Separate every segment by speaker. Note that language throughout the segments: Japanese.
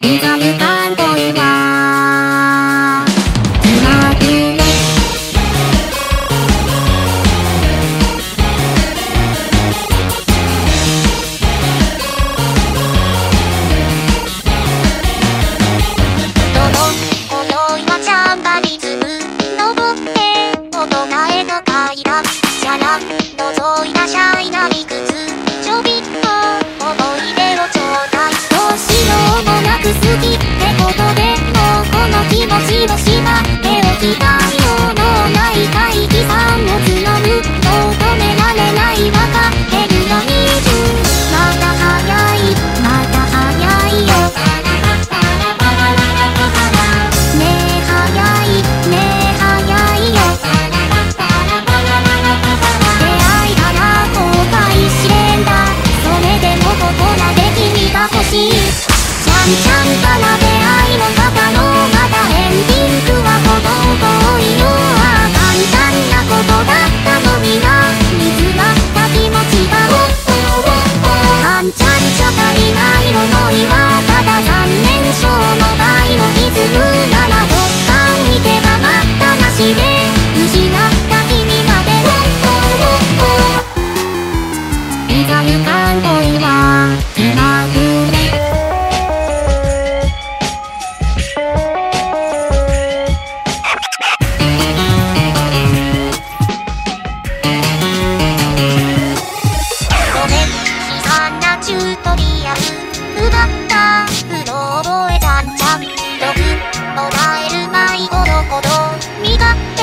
Speaker 1: リザムカンボイはとでもうこの気持ちをしまっておきたいようのない会議さんを募るもう止められないわかってるよ20まだ早いまだ早いよねえ早いねえ早いよ出会いたら後悔しれんだそれでもここらで君が欲しい。ちゃんちゃんから出だった。うろ覚えちゃんちゃんログもらえる迷子のほど身勝手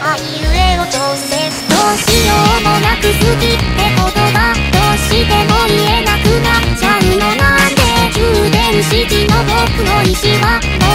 Speaker 1: あいうえを調整どうしようもなく好きって言葉どうしても言えなくなっちゃうのなんで充電式の僕の意志は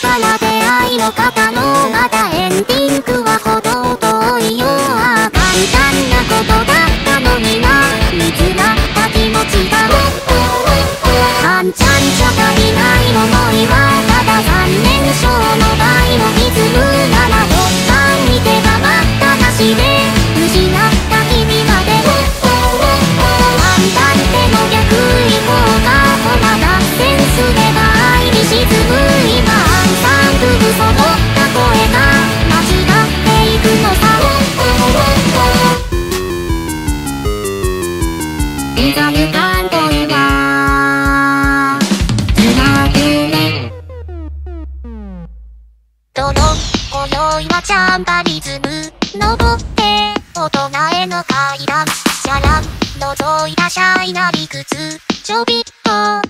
Speaker 1: から出会いの形チャンバリズム登って大人への階段シャラン覗いたシャイな理屈ちょびっと